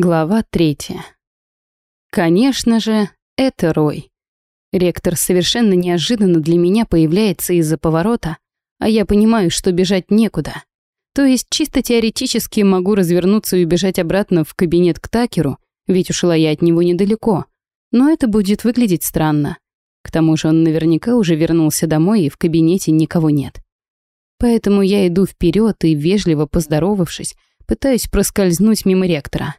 Глава третья. Конечно же, это Рой. Ректор совершенно неожиданно для меня появляется из-за поворота, а я понимаю, что бежать некуда. То есть чисто теоретически могу развернуться и убежать обратно в кабинет к Такеру, ведь ушла я от него недалеко. Но это будет выглядеть странно. К тому же он наверняка уже вернулся домой, и в кабинете никого нет. Поэтому я иду вперед и, вежливо поздоровавшись, пытаюсь проскользнуть мимо ректора.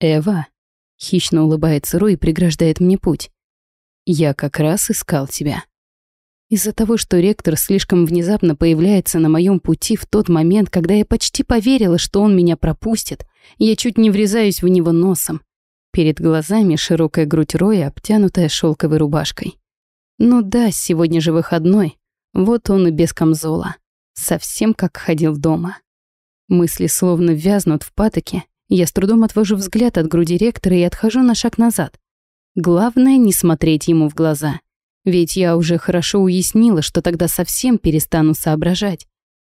«Эва», — хищно улыбается Рой и преграждает мне путь. «Я как раз искал тебя». Из-за того, что ректор слишком внезапно появляется на моем пути в тот момент, когда я почти поверила, что он меня пропустит, я чуть не врезаюсь в него носом. Перед глазами широкая грудь Роя, обтянутая шелковой рубашкой. Ну да, сегодня же выходной. Вот он и без камзола. Совсем как ходил дома. Мысли словно вязнут в патоке, я с трудом отвожу взгляд от груди ректора и отхожу на шаг назад. Главное не смотреть ему в глаза. Ведь я уже хорошо уяснила, что тогда совсем перестану соображать.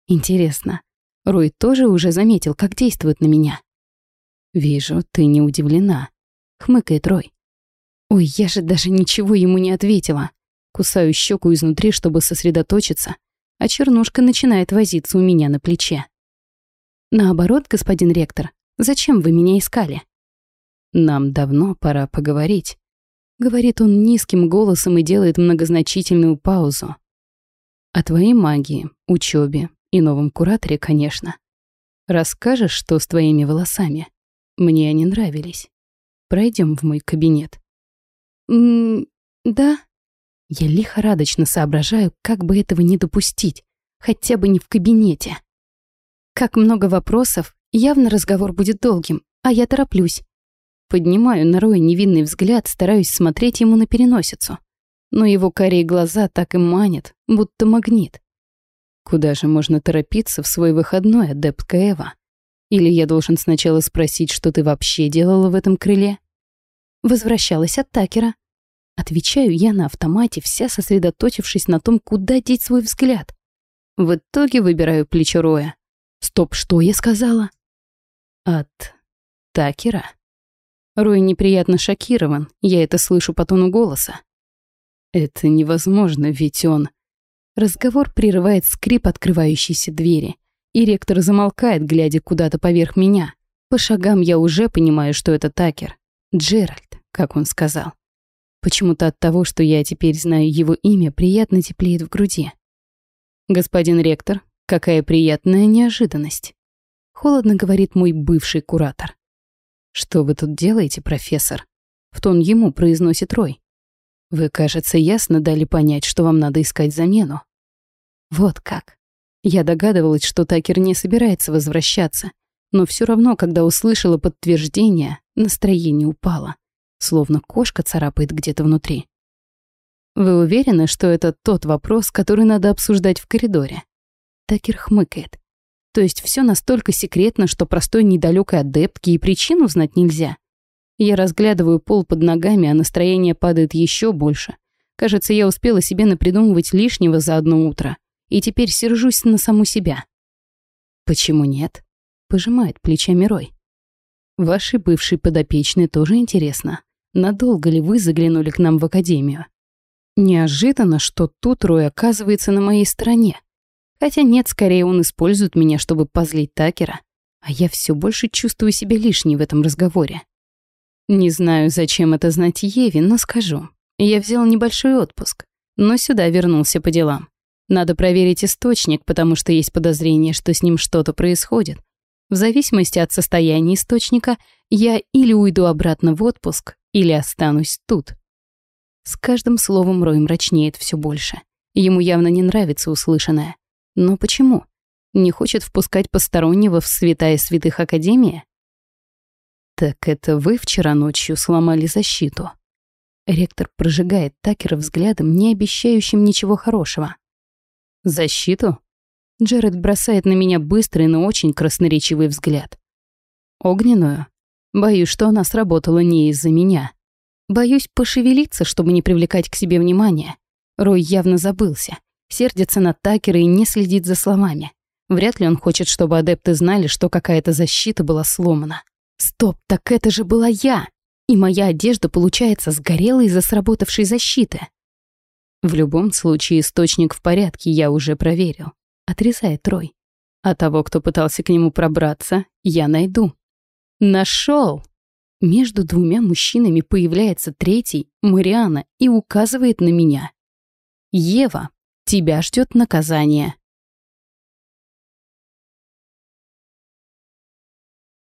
Интересно, Рой тоже уже заметил, как действует на меня? «Вижу, ты не удивлена», — хмыкает Рой. Ой, я же даже ничего ему не ответила. Кусаю щеку изнутри, чтобы сосредоточиться, а чернушка начинает возиться у меня на плече. Наоборот, господин ректор, Зачем вы меня искали?» «Нам давно пора поговорить», — говорит он низким голосом и делает многозначительную паузу. «О твоей магии, учебе и новом кураторе, конечно. Расскажешь, что с твоими волосами? Мне они нравились. Пройдем в мой кабинет». «М да». Я лихорадочно соображаю, как бы этого не допустить, хотя бы не в кабинете. Как много вопросов Явно разговор будет долгим, а я тороплюсь. Поднимаю на Роя невинный взгляд, стараюсь смотреть ему на переносицу. Но его карие глаза так и манят, будто магнит. Куда же можно торопиться в свой выходной, адептка Эва? Или я должен сначала спросить, что ты вообще делала в этом крыле? Возвращалась от Такера. Отвечаю я на автомате, вся сосредоточившись на том, куда деть свой взгляд. В итоге выбираю плечо Роя. Стоп, что я сказала? От Такера? Рой неприятно шокирован, я это слышу по тону голоса. Это невозможно, ведь он... Разговор прерывает скрип открывающейся двери, и ректор замолкает, глядя куда-то поверх меня. По шагам я уже понимаю, что это Такер. Джеральд, как он сказал. Почему-то от того, что я теперь знаю его имя, приятно теплеет в груди. «Господин ректор, какая приятная неожиданность!» Холодно говорит мой бывший куратор. «Что вы тут делаете, профессор?» В тон ему произносит Рой. «Вы, кажется, ясно дали понять, что вам надо искать замену». Вот как. Я догадывалась, что Такер не собирается возвращаться, но все равно, когда услышала подтверждение, настроение упало, словно кошка царапает где-то внутри. «Вы уверены, что это тот вопрос, который надо обсуждать в коридоре?» Такер хмыкает. То есть все настолько секретно, что простой недалекой адептки и причину узнать нельзя. Я разглядываю пол под ногами, а настроение падает еще больше. Кажется, я успела себе напридумывать лишнего за одно утро. И теперь сержусь на саму себя. «Почему нет?» — пожимает плечами Рой. «Ваши бывшие подопечные тоже интересно. Надолго ли вы заглянули к нам в академию?» Неожиданно, что тут Рой оказывается на моей стороне. Хотя нет, скорее он использует меня, чтобы позлить Такера. А я все больше чувствую себя лишней в этом разговоре. Не знаю, зачем это знать Еве, но скажу. Я взял небольшой отпуск, но сюда вернулся по делам. Надо проверить источник, потому что есть подозрение, что с ним что-то происходит. В зависимости от состояния источника, я или уйду обратно в отпуск, или останусь тут. С каждым словом Рой мрачнеет все больше. Ему явно не нравится услышанное. Но почему? Не хочет впускать постороннего в святая святых Академия? Так это вы вчера ночью сломали защиту. Ректор прожигает Такера взглядом, не обещающим ничего хорошего. Защиту? Джеред бросает на меня быстрый, но очень красноречивый взгляд. Огненную? Боюсь, что она сработала не из-за меня. Боюсь пошевелиться, чтобы не привлекать к себе внимания. Рой явно забылся сердится на Такера и не следит за словами. Вряд ли он хочет, чтобы адепты знали, что какая-то защита была сломана. Стоп, так это же была я! И моя одежда, получается, сгорела из-за сработавшей защиты. В любом случае, источник в порядке, я уже проверил. Отрезает Трой. А того, кто пытался к нему пробраться, я найду. Нашел! Между двумя мужчинами появляется третий, Мариана, и указывает на меня. «Ева, тебя ждет наказание.